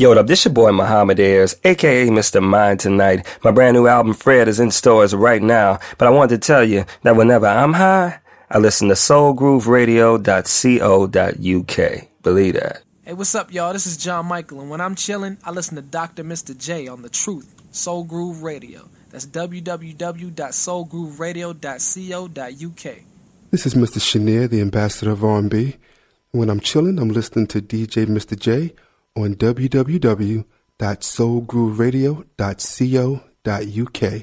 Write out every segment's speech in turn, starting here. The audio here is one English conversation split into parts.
Yo, what up? This your boy Muhammad Ayers, aka Mr. Mind Tonight. My brand new album Fred is in stores right now, but I wanted to tell you that whenever I'm high, I listen to soulgrooveradio.co.uk. Believe that. Hey, what's up, y'all? This is John Michael, and when I'm chilling, I listen to DJ Mr. J on The Truth, Soul Groove Radio. That's www.soulgrooveradio.co.uk. This is Mr. Chenier, the ambassador of R&B. When I'm chilling, I'm listening to DJ Mr. J on www.soulgrooveradio.co.uk.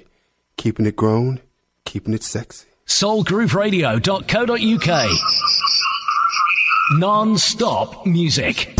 Keeping it grown, keeping it sexy. Soulgrooveradio.co.uk. Non-stop music.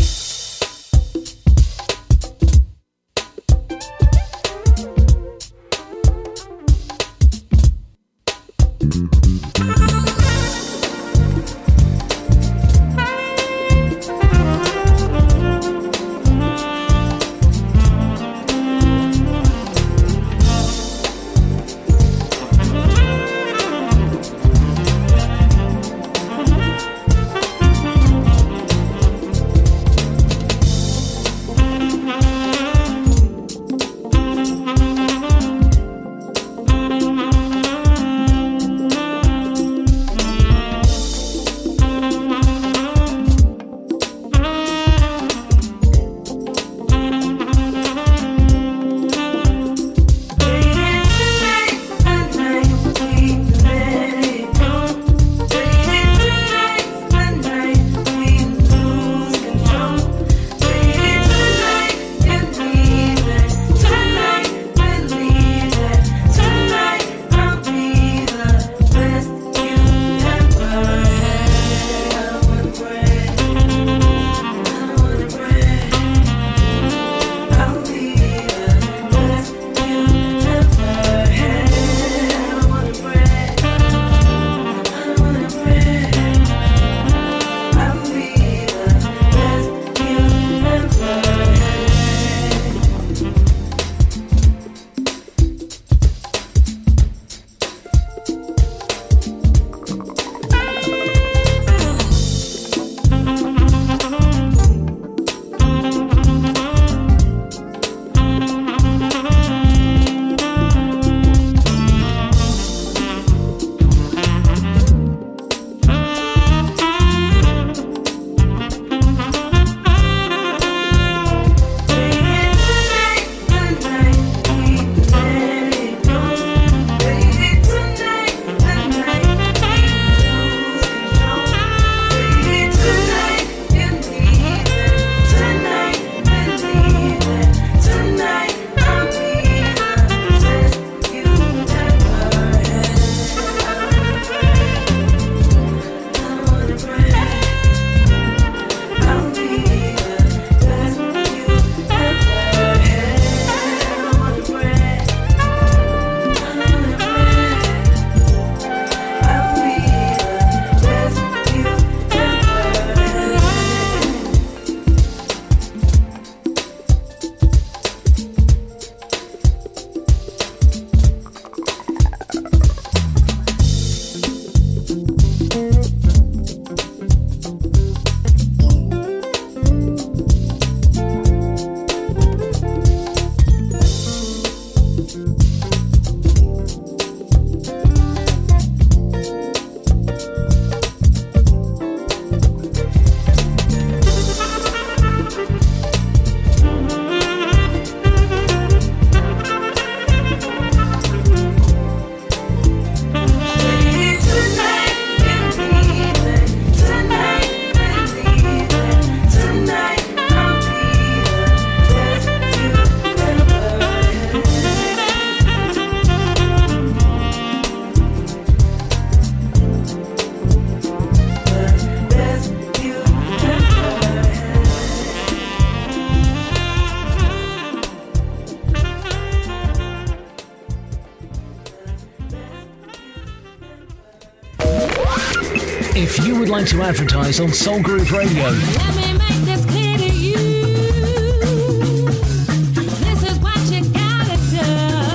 To advertise on Soul Groove Radio.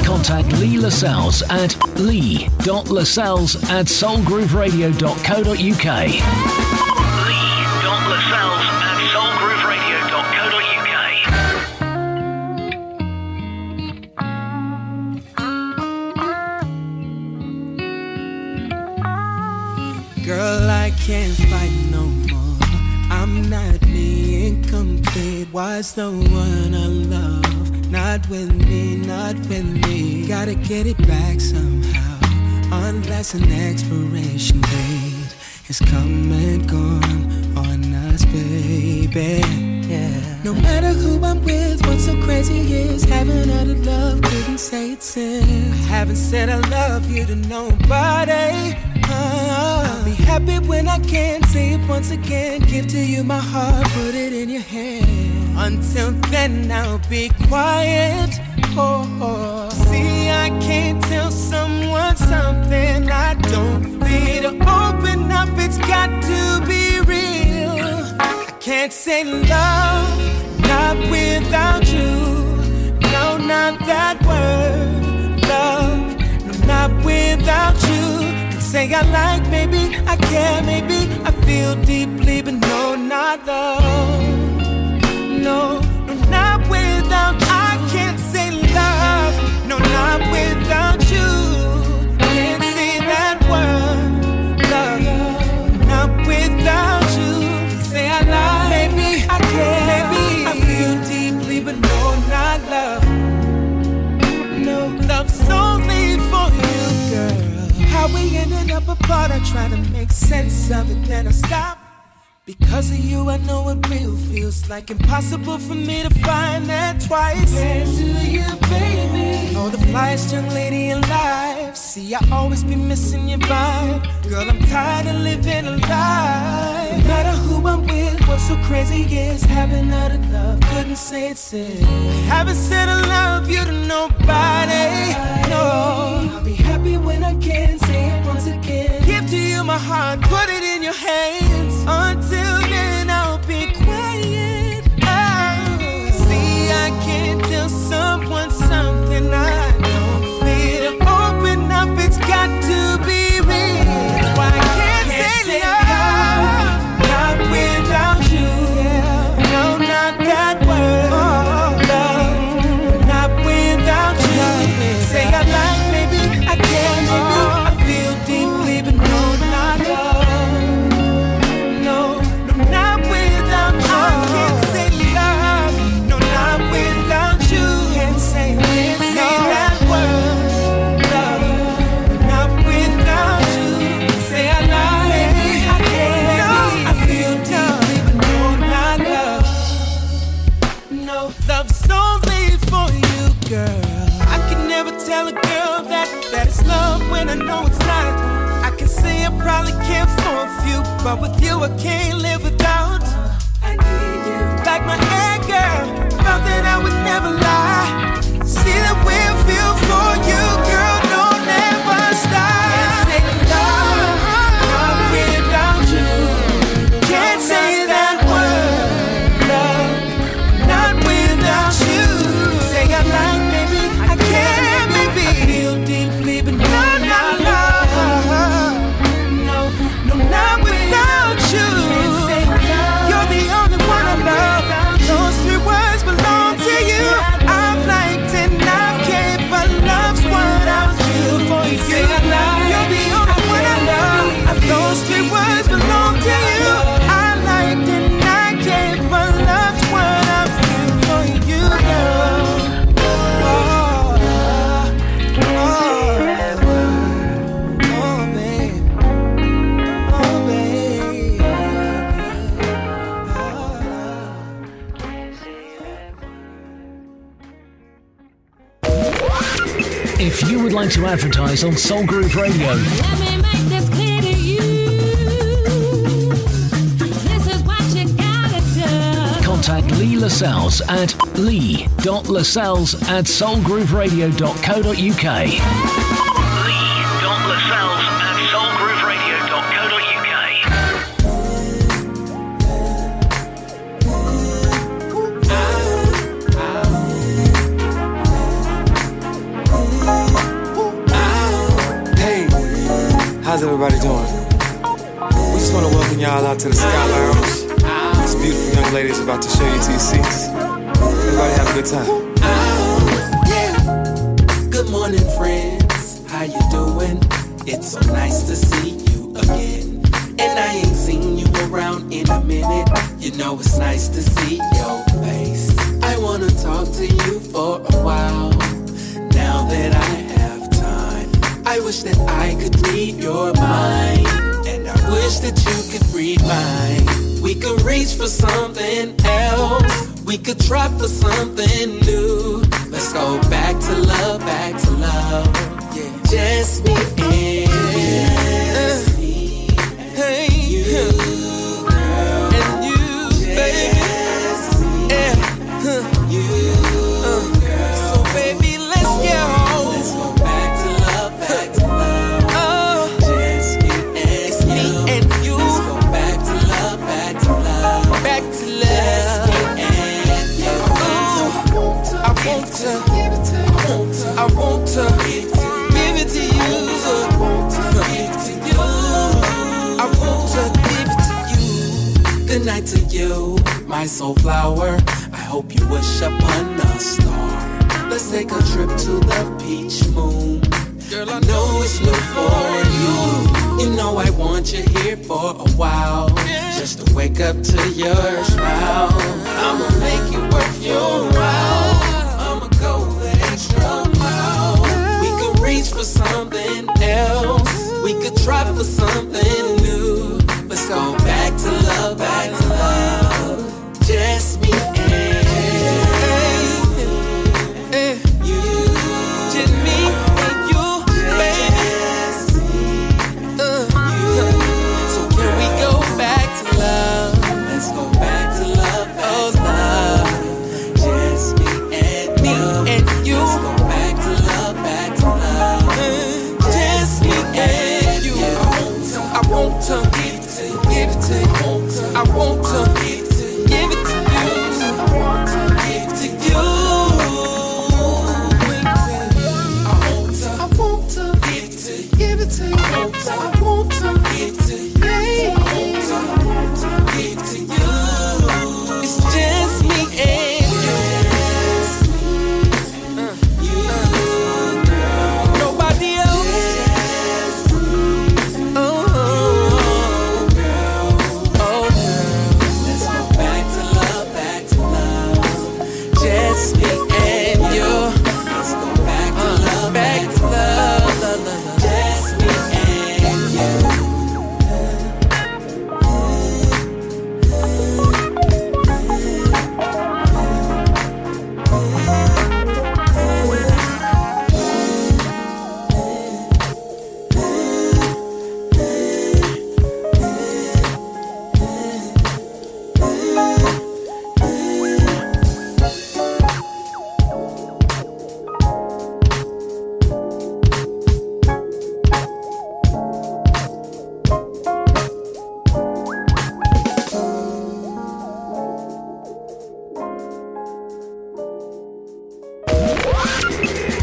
Contact Lee Lascelles at lee.lascelles at soulgrooveradio.co.uk. Was the one I love? Not with me, not with me. Gotta get it back somehow. Unless an expiration date is come and gone on us, baby. Yeah. No matter who I'm with, what's so crazy is having other love, couldn't say it's in. I haven't said I love you to nobody. Uh, I'll be happy when I can say it once again. Give to you my heart, put it in your hand. Until then, I'll be quiet. Oh, oh. see, I can't tell someone something I don't feel. To open up, it's got to be real. I can't say love not without you. No, not that word, love. No, not without you. Can say I like, maybe I care, maybe I feel deeply, but no, not love. No, no, not without. I can't say love. No, not without you. Can't say that word, love. Not without you. Say I maybe I care, maybe feel deeply, but no, not love. No, love's only for you, girl. How we ended up apart, I try to make sense of it, then I stop. Because of you, I know what real feels like. Impossible for me to find that twice. Thanks to you, baby. Oh, the flyest young lady alive. See, I always be missing your vibe. Girl, I'm tired of living a lie. No matter who I'm with, what's so crazy is having other love. Couldn't say it's it. I haven't said I love you to nobody. No, I'll be happy when I can say it once again. Give to you my heart, put it in your hands. Until then, I'll be quiet. Oh, see, I can't tell someone something I is what you gotta do. contact Lee Lascelles at lee.lascelles at soulgrooveradio.co.uk. aisle out to the sky lounge. This beautiful young ladies about to show you to your seats. Everybody have a good time. Oh, good morning, friends. How you doing? It's so nice to see you again. And I ain't seen you around in a minute. You know it's nice to see your face. I wanna talk to you for a while. Now that I have time, I wish that I could read your mind. I wish that you could read mine. We could reach for something else. We could try for something new. Let's go back to love, back to love. Yeah. Just me and said to you, my soul flower. I hope you wish upon a star. Let's take a trip to the peach moon. Girl, I know it's new for you. You know I want you here for a while, just to wake up to your smile. I'ma make it worth your while. I'ma go the extra mile. We could reach for something else. We could try for something new. Let's go.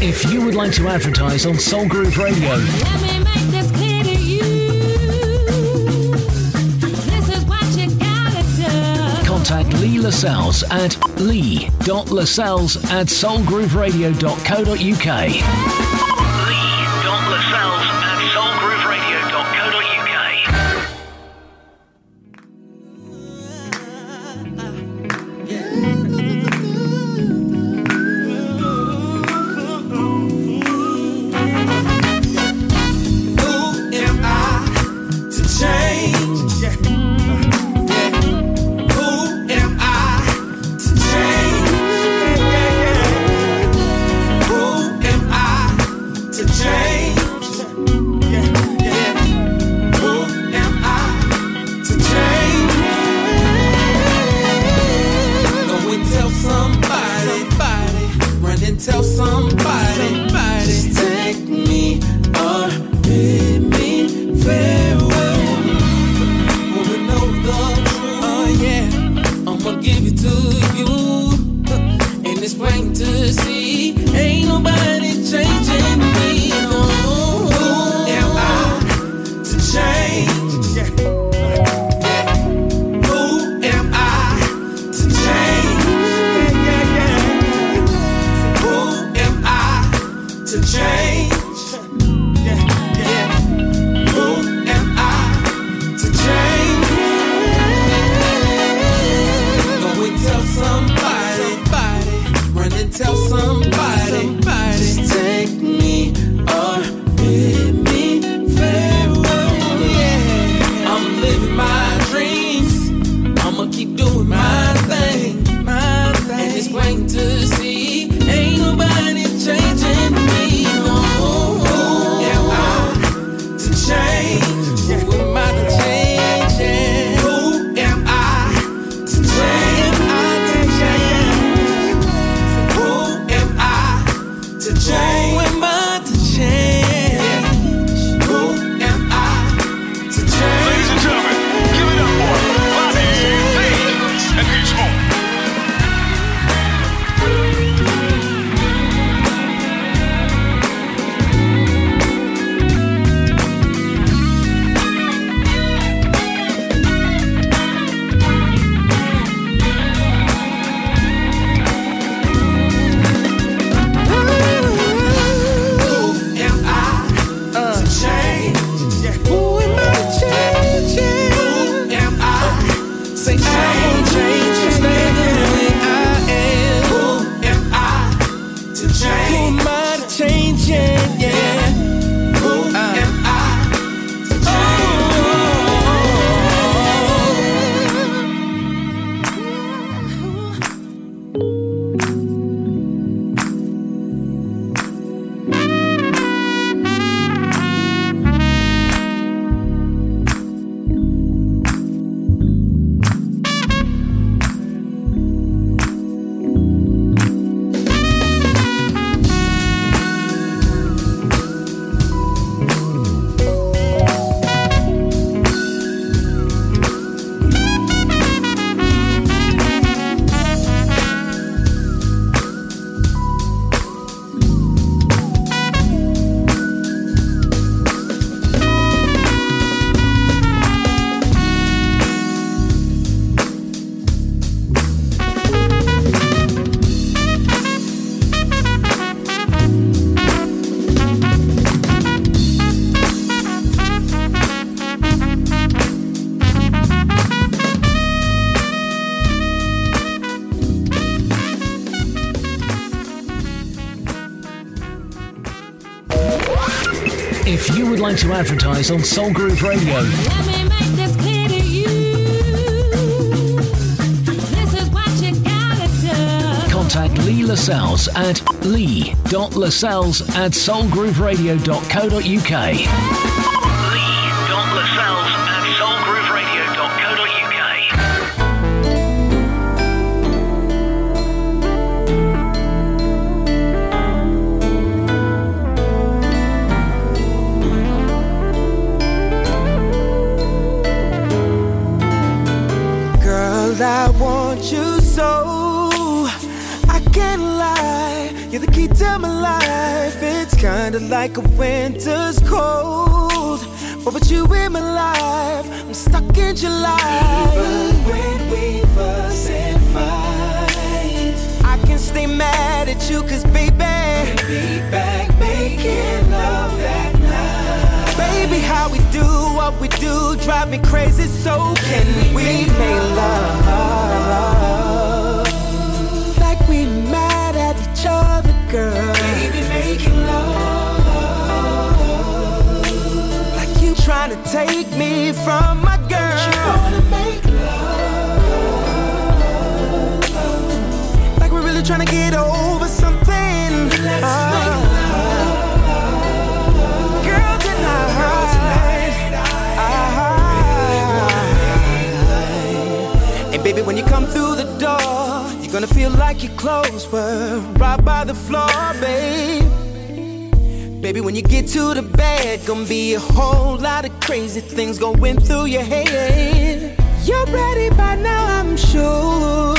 If you would like to advertise on Soul Groove Radio, Contact Lee Lascelles at lee.lascelles at soulgrooveradio.co.uk. This is what you gotta do. contact Lee Lascelles at lee.lascelles at soulgrooveradio.co.uk. kinda like a winter's cold. But with you in my life, I'm stuck in July. Even when we fuss and fight, I can stay mad at you, cause baby, be back making love that night. Baby, how we do what we do drive me crazy. So can we make love like we mad at each other, girl? Trying to take me from my girl. You wanna make love like we're really trying to get over something. Let's make uh-huh. Girl, tonight. Uh-huh. And baby, when you come through the door, you're gonna feel like your clothes were right by the floor, babe. Baby, when you get to the bed, gonna be a whole lot of crazy things going through your head. You're ready by now, I'm sure.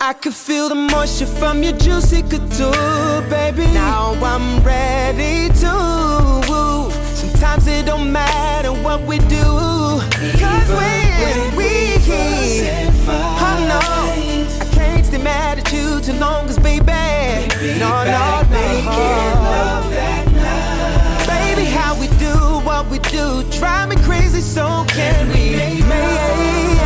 I can feel the moisture from your juicy couture, baby. Now I'm ready to. Sometimes it don't matter what we do. Cause when we. Oh no, I can't stay mad at you too long, cause baby. No, no, no. We do what we do, drive me crazy, so can we? Make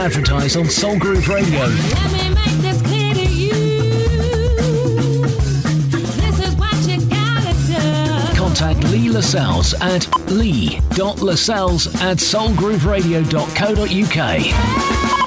advertise on Soul Groove Radio, Let me make this clear to you. This is what you gotta do. contact Lee Lascelles at lee.lascelles at soulgrooveradio.co.uk.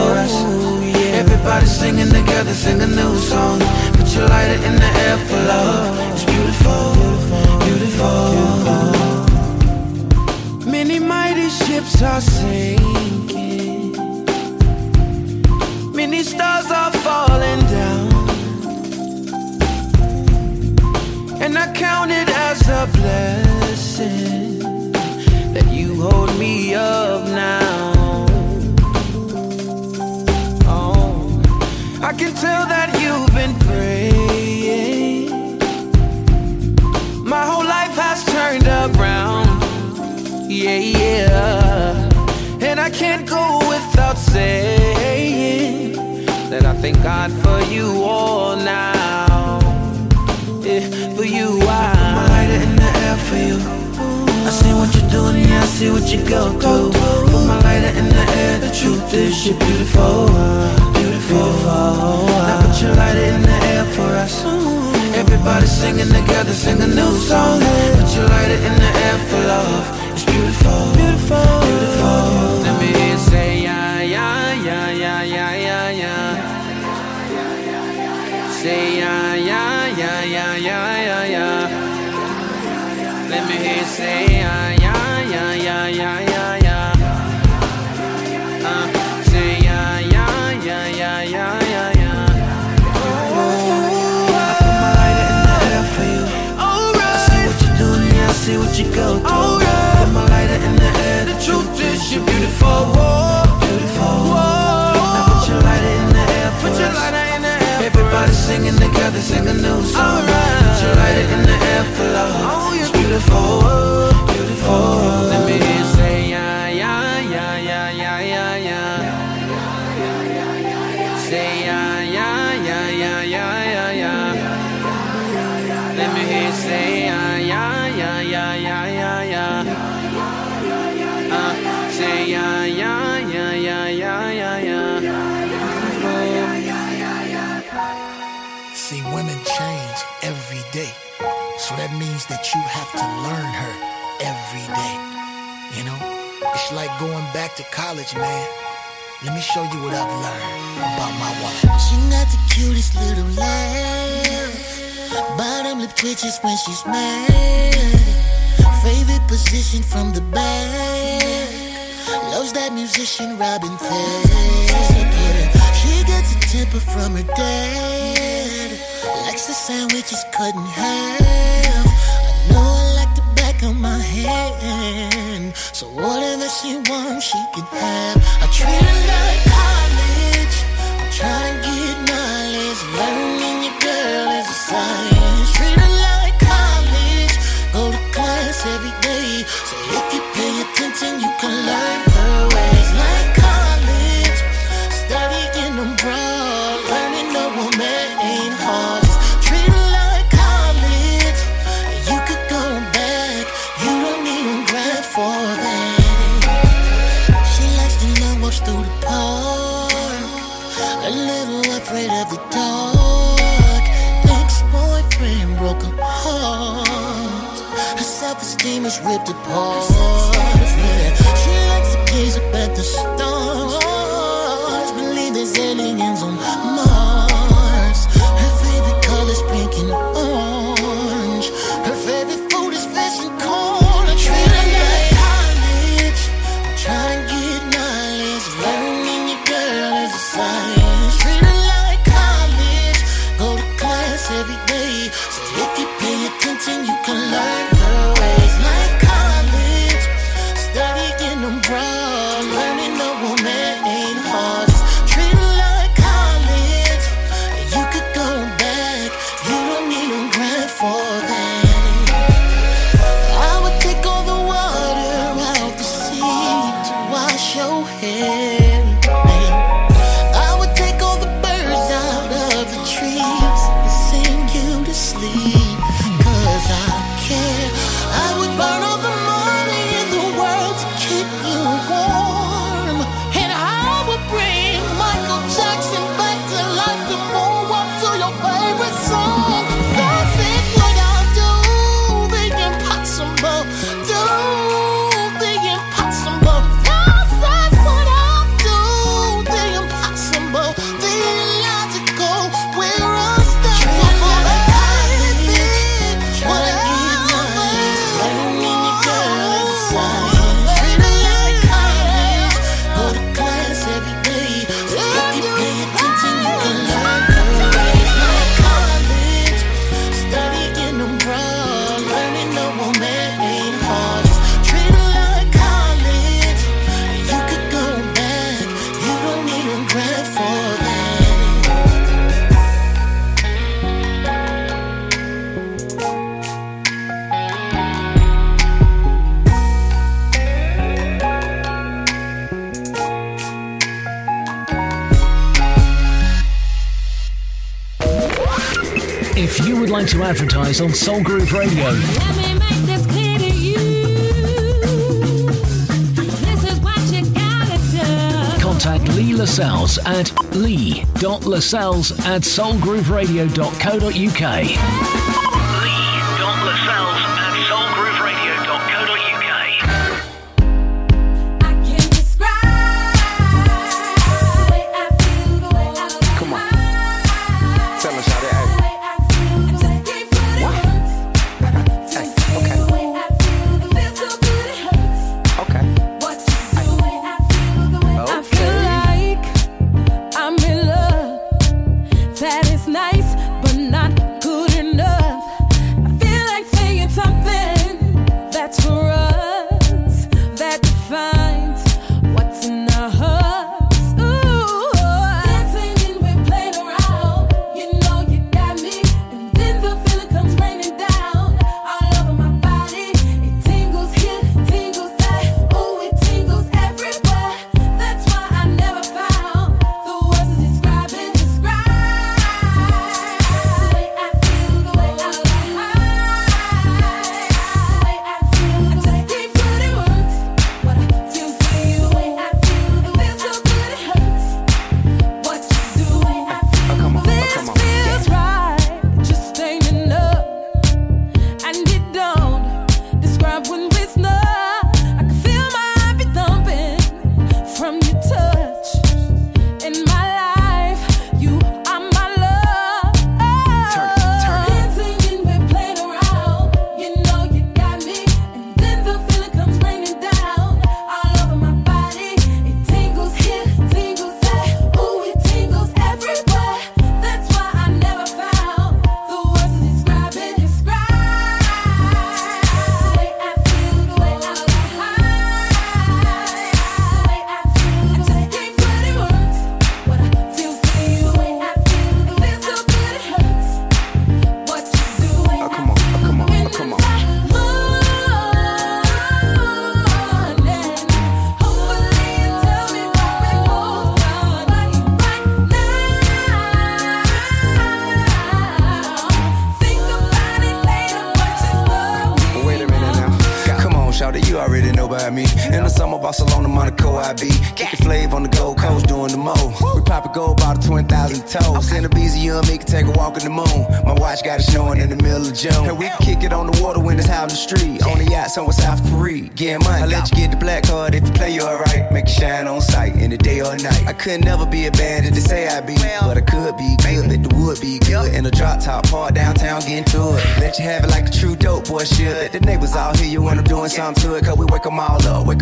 for us. Everybody singing together, sing a new song. Put your lighter in the air for love. It's beautiful, beautiful, beautiful. Many mighty ships are sinking. Many stars are falling down. And I count it as a blessing that you hold me up now. I can tell that you've been praying. My whole life has turned around. Yeah, yeah. And I can't go without saying that I thank God for you all now. Yeah, for you, I put my lighter in the air for you. I see what you're doing, yeah, I see what you go through. Put my lighter in the air, the truth is you're beautiful, beautiful. Now put your lighter in the air for us. Everybody singing together, sing a new song. Put your lighter in the air for love. It's beautiful, beautiful, beautiful. Let me hear you say yeah, yeah, yeah, yeah, yeah, yeah, yeah. Say yeah, yeah, yeah, yeah, yeah, yeah, yeah. Let me hear you say yeah, yeah, yeah, yeah, yeah. See what you go through. Oh, put my lighter in the air. The truth is you're beautiful, beautiful. Now put your lighter in the air put your lighter in the air. Everybody singing together, sing a new song. Put your lighter in the air for love. Oh, you're beautiful, beautiful. Going back to college, man. Let me show you what I've learned about my wife. She got the cutest little laugh. Bottom lip twitches when she's mad. Favorite position from the back. Loves that musician Robin Thicke. She gets a temper from her dad. Likes the sandwiches cut in half. Back of my hand. So whatever she wants, she can have. I treat her like college. I'm trying to get knowledge. Learning your girl is a science. Treat her like college. Go to class every day. So if you pay attention, you can learn self-esteem ripped apart. If you would like to advertise on Soul Groove Radio, contact Lee Lascelles at lee.lascelles at soulgrooveradio.co.uk.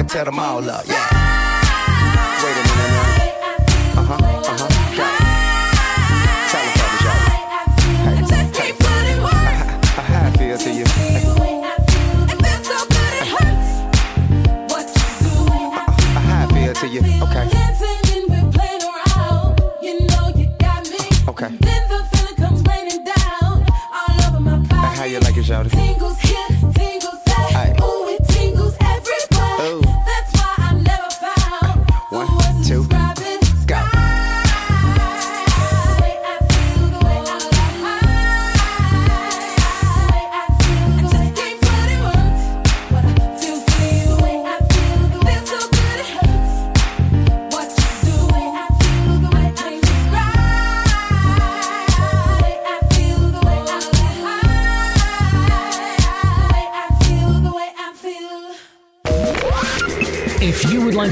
tear them all up. Yeah.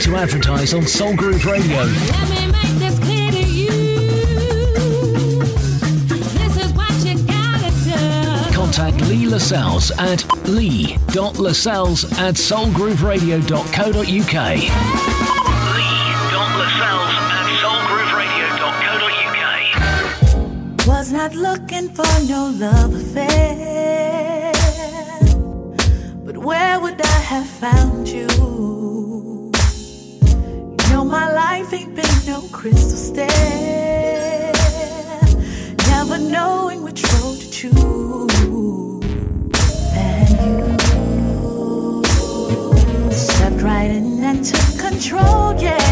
trying to advertise on Soul Groove Radio. Contact Lee Lascelles at lee.lascelles at soulgrooveradio.co.uk. was not looking for no love affair. But where would I have found you? life ain't been no crystal stair. Never knowing which road to choose. And you stepped right in and took control, yeah.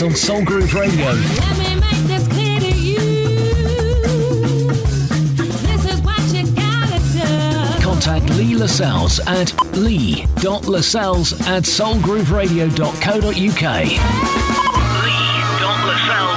on Soul Groove Radio. Contact Lee Lascelles at lee.lascelles at soulgrooveradio.co.uk. Lee.lascelles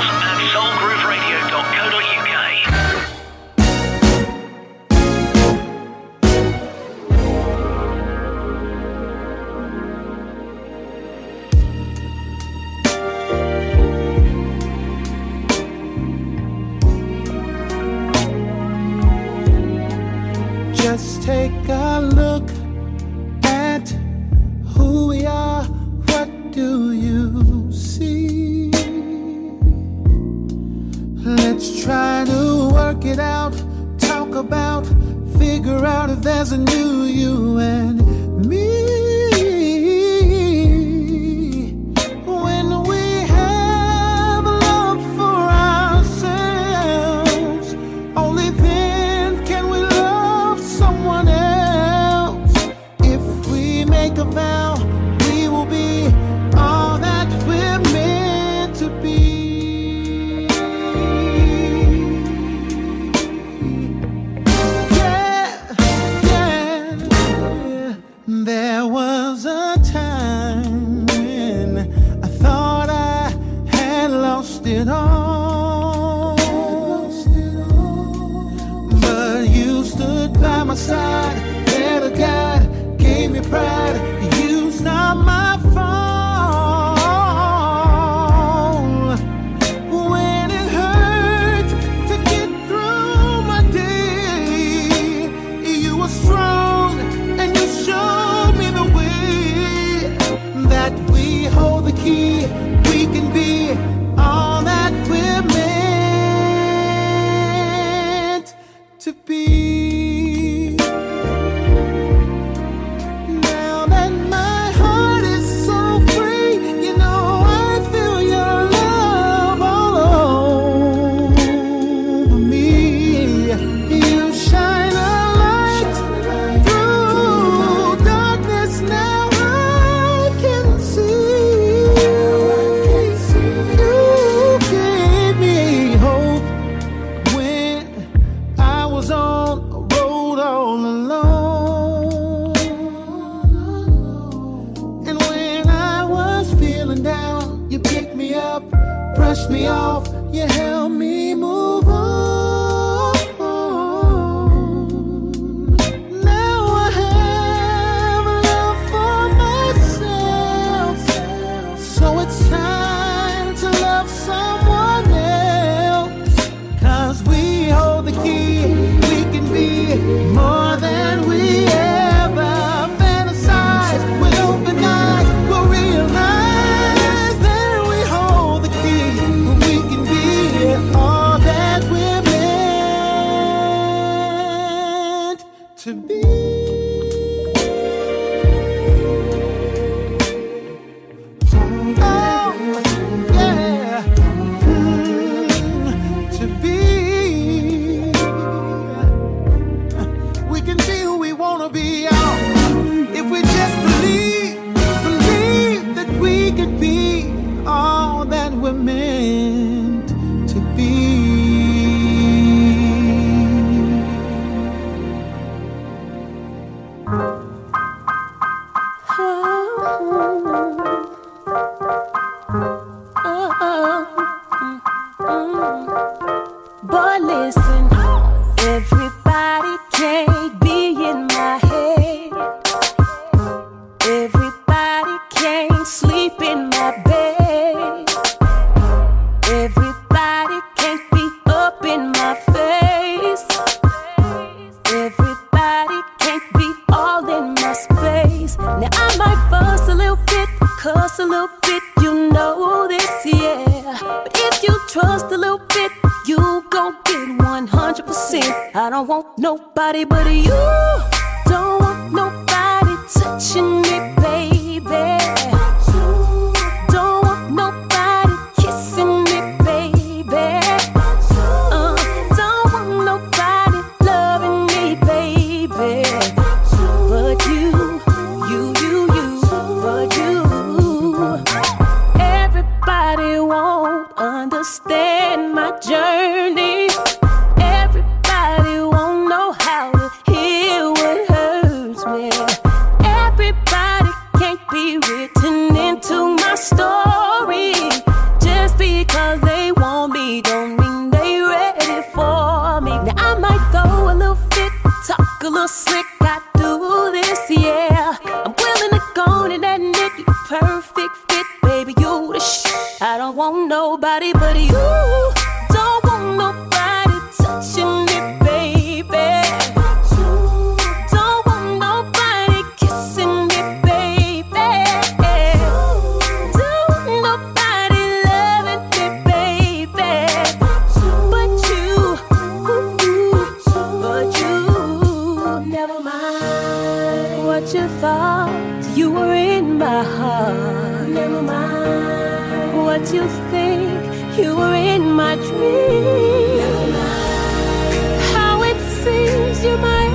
heart. You were in my heart. Never mind what you think. You were in my dream. Never mind how it seems you're my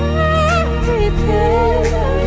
everything.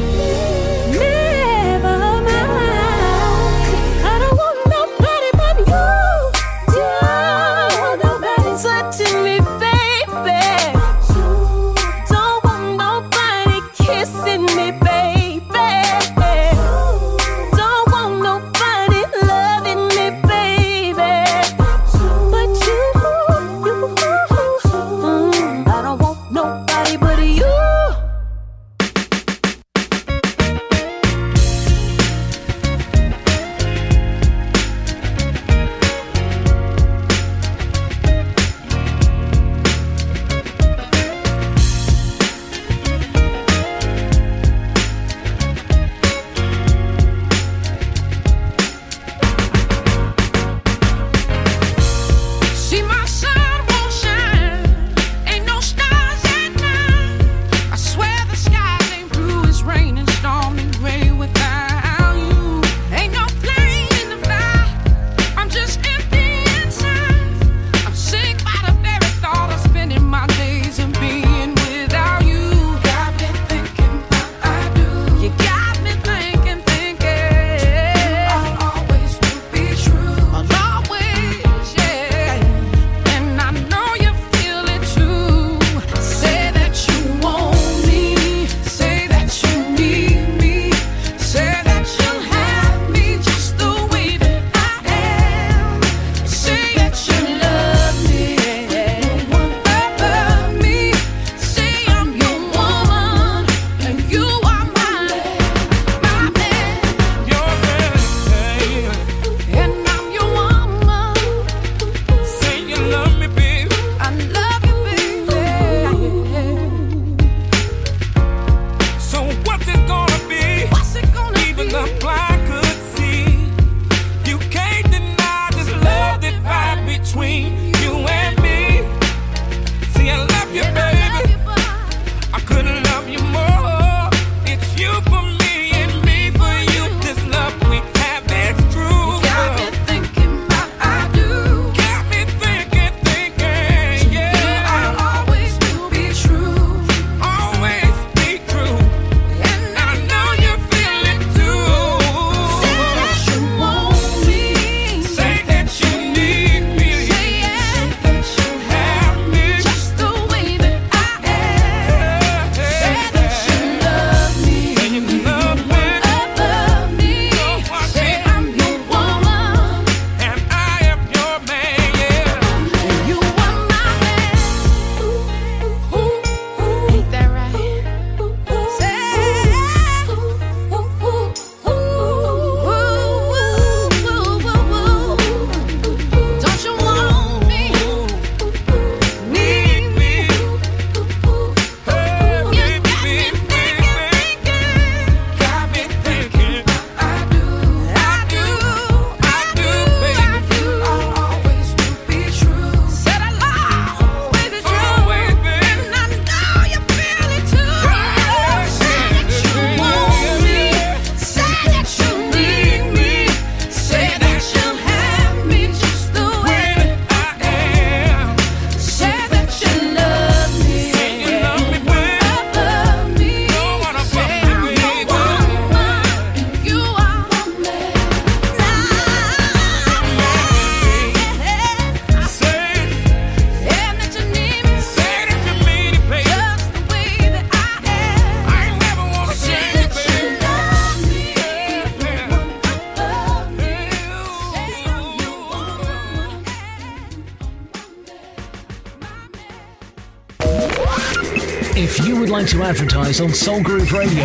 advertise on Soul Groove Radio.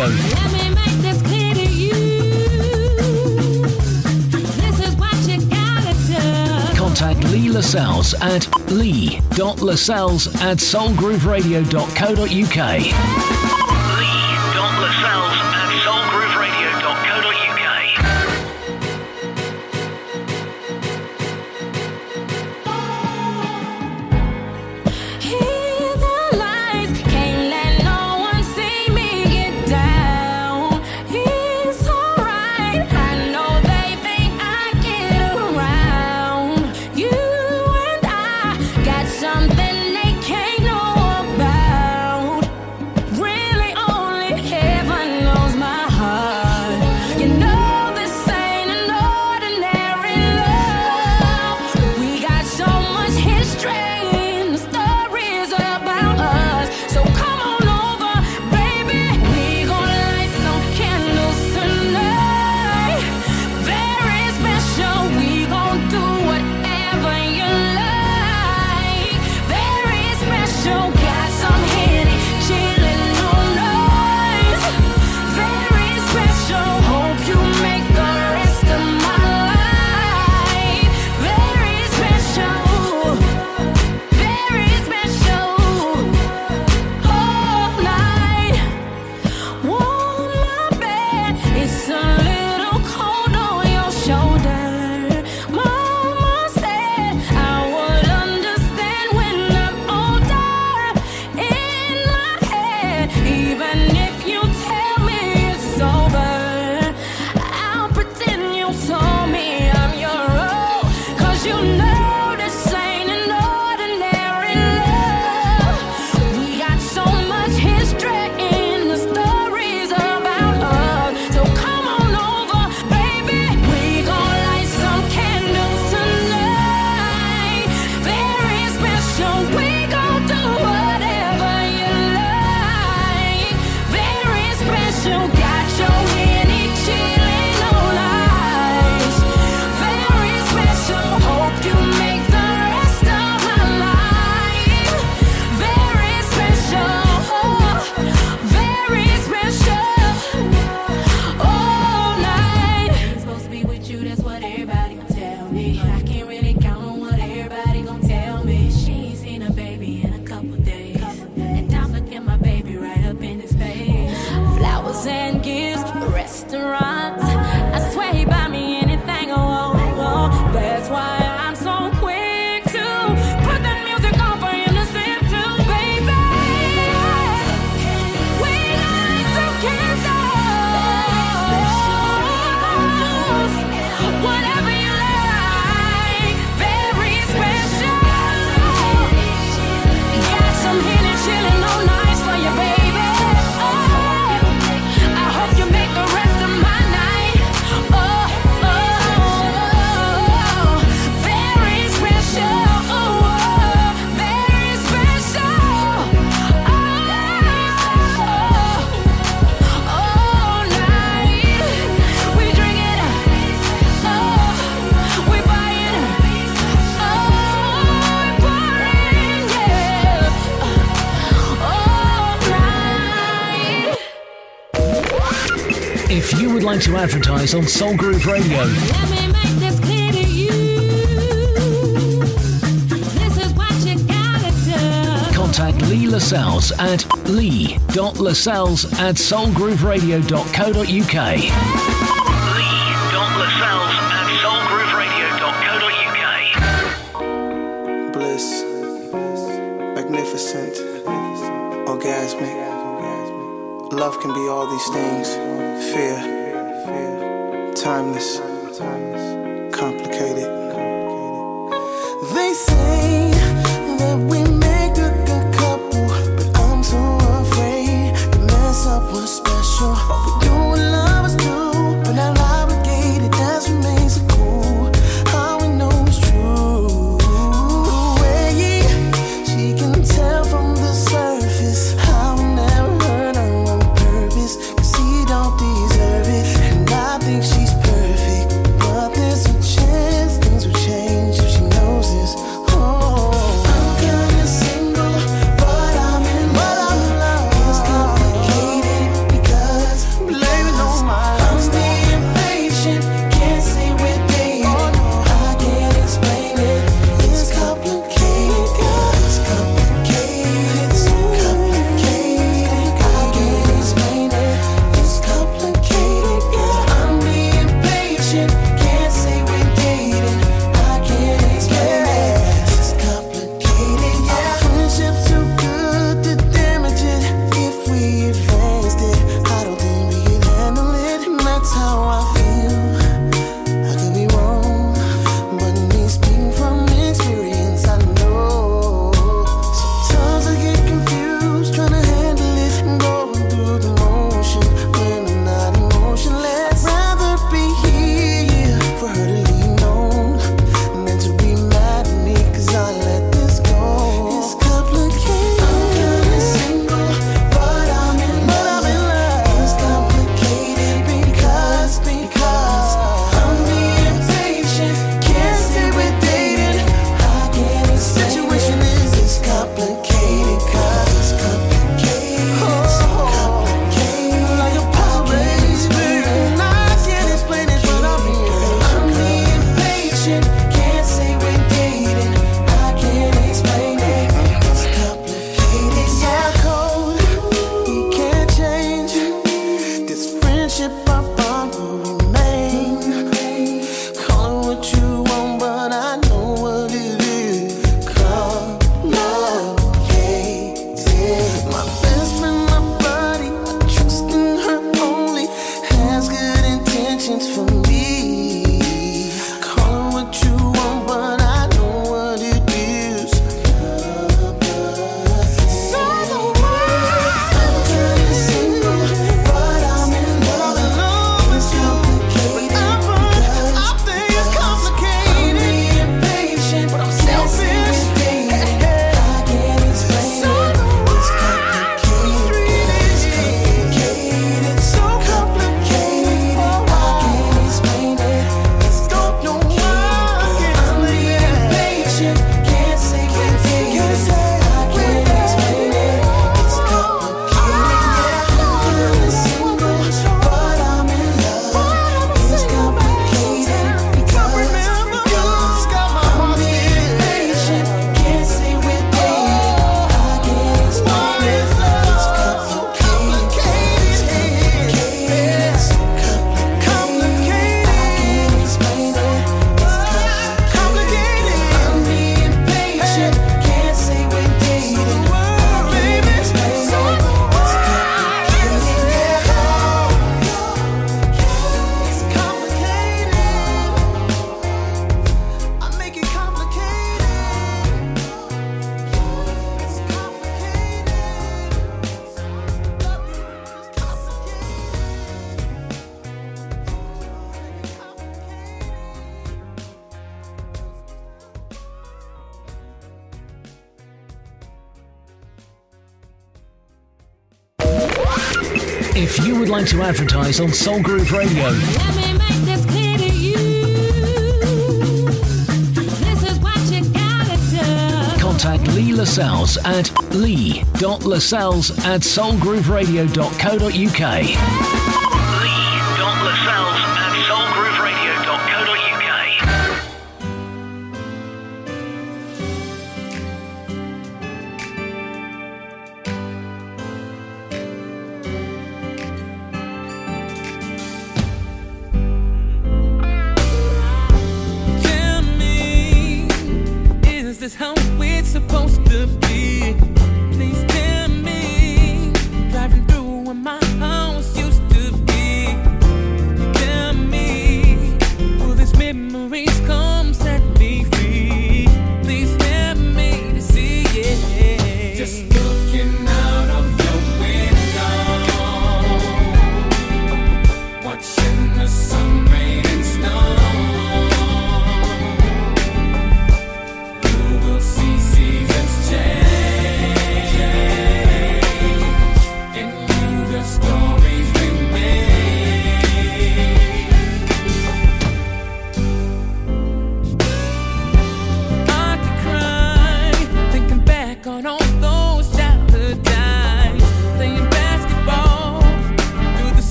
Contact Lee Lascelles at lee.lascelles at soulgrooveradio.co.uk. want to advertise on Soul Groove Radio. Contact Lee Lascelles at lee.lascelles at soulgrooveradio.co.uk. magnificent, orgasmic. Love can be all these things. Fear, timeless. advertise on Soul Groove Radio. Contact Lee Lascelles at lee.lascelles at soulgrooveradio.co.uk. home.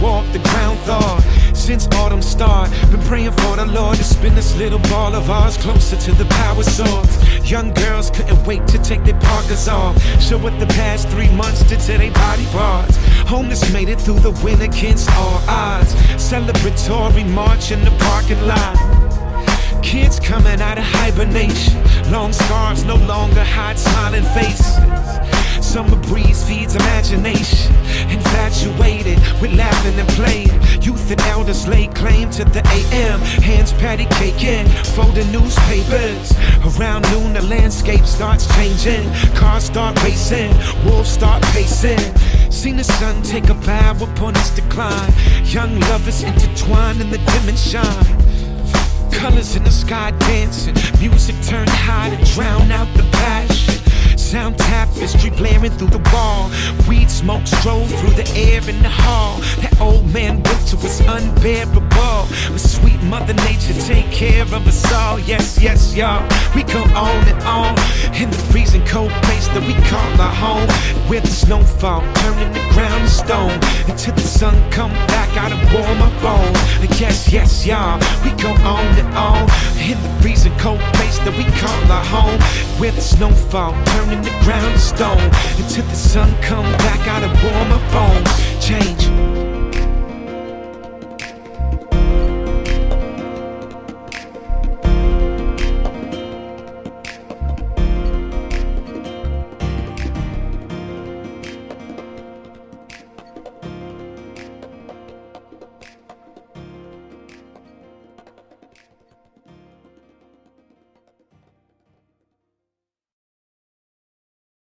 walk, the ground thaw Since autumn start, been praying for the Lord to spin this little ball of ours closer to the power source. Young girls couldn't wait to take their parkas off. Show what the past three months did to their body parts. Homeless made it through the win against all odds. Celebratory march in the parking lot. Kids coming out of hibernation. Long scarves no longer hide smiling faces. Summer breeze feeds imagination. Infatuated with laughing and playing. Youth and elders lay claim to the AM. Hands patty caking, folding newspapers. Around noon, the landscape starts changing. Cars start racing, wolves start pacing. Seen the sun take a bow upon its decline. Young lovers intertwine in the dim and shine. Colors in the sky dancing, music turned high to drown out the passion. Sound tapestry blaring through the wall. Weed smoke strode through the air in the hall. Old man winter was unbearable. But sweet Mother Nature take care of us all. Yes, yes, y'all. We go on and on in the freezing cold place that we call our home. Where the snowfall turning the ground to stone until the sun come back out and warm our bones. Yes, yes, y'all. We go on and on in the freezing cold place that we call our home. Where the snowfall turning the ground to stone until the sun come back out and warm our